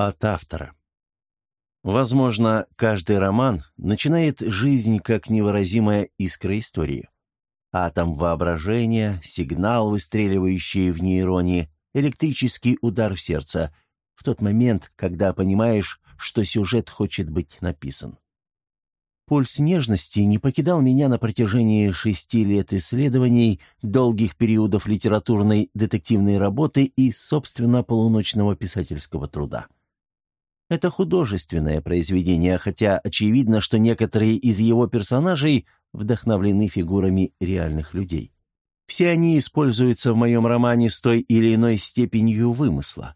От автора. Возможно, каждый роман начинает жизнь как невыразимая искра истории. Атом воображения, сигнал, выстреливающий в нейроне, электрический удар в сердце, в тот момент, когда понимаешь, что сюжет хочет быть написан. Пульс нежности не покидал меня на протяжении шести лет исследований, долгих периодов литературной детективной работы и, собственно, полуночного писательского труда. Это художественное произведение, хотя очевидно, что некоторые из его персонажей вдохновлены фигурами реальных людей. Все они используются в моем романе с той или иной степенью вымысла.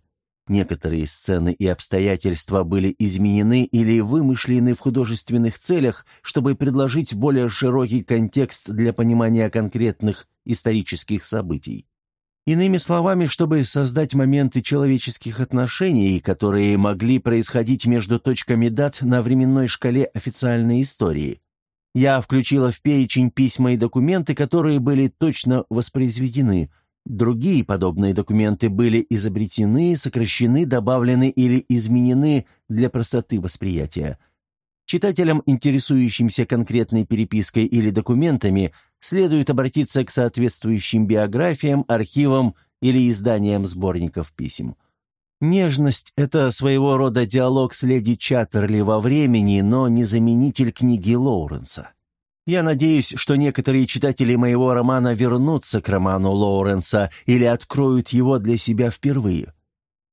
Некоторые сцены и обстоятельства были изменены или вымышлены в художественных целях, чтобы предложить более широкий контекст для понимания конкретных исторических событий. Иными словами, чтобы создать моменты человеческих отношений, которые могли происходить между точками дат на временной шкале официальной истории. Я включила в перечень письма и документы, которые были точно воспроизведены – Другие подобные документы были изобретены, сокращены, добавлены или изменены для простоты восприятия. Читателям, интересующимся конкретной перепиской или документами, следует обратиться к соответствующим биографиям, архивам или изданиям сборников писем. Нежность – это своего рода диалог с леди Чаттерли во времени, но не заменитель книги Лоуренса. Я надеюсь, что некоторые читатели моего романа вернутся к роману Лоуренса или откроют его для себя впервые.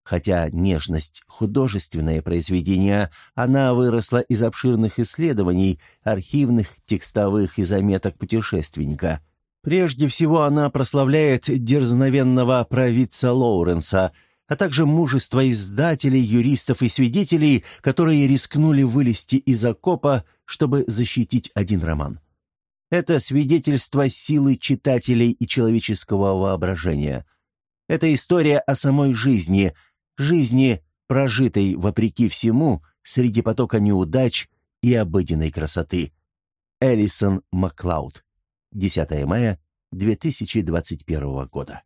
Хотя нежность – художественное произведение, она выросла из обширных исследований, архивных, текстовых и заметок путешественника. Прежде всего она прославляет дерзновенного провидца Лоуренса, а также мужество издателей, юристов и свидетелей, которые рискнули вылезти из окопа, чтобы защитить один роман. Это свидетельство силы читателей и человеческого воображения. Это история о самой жизни, жизни, прожитой вопреки всему, среди потока неудач и обыденной красоты. Элисон Маклауд. 10 мая 2021 года.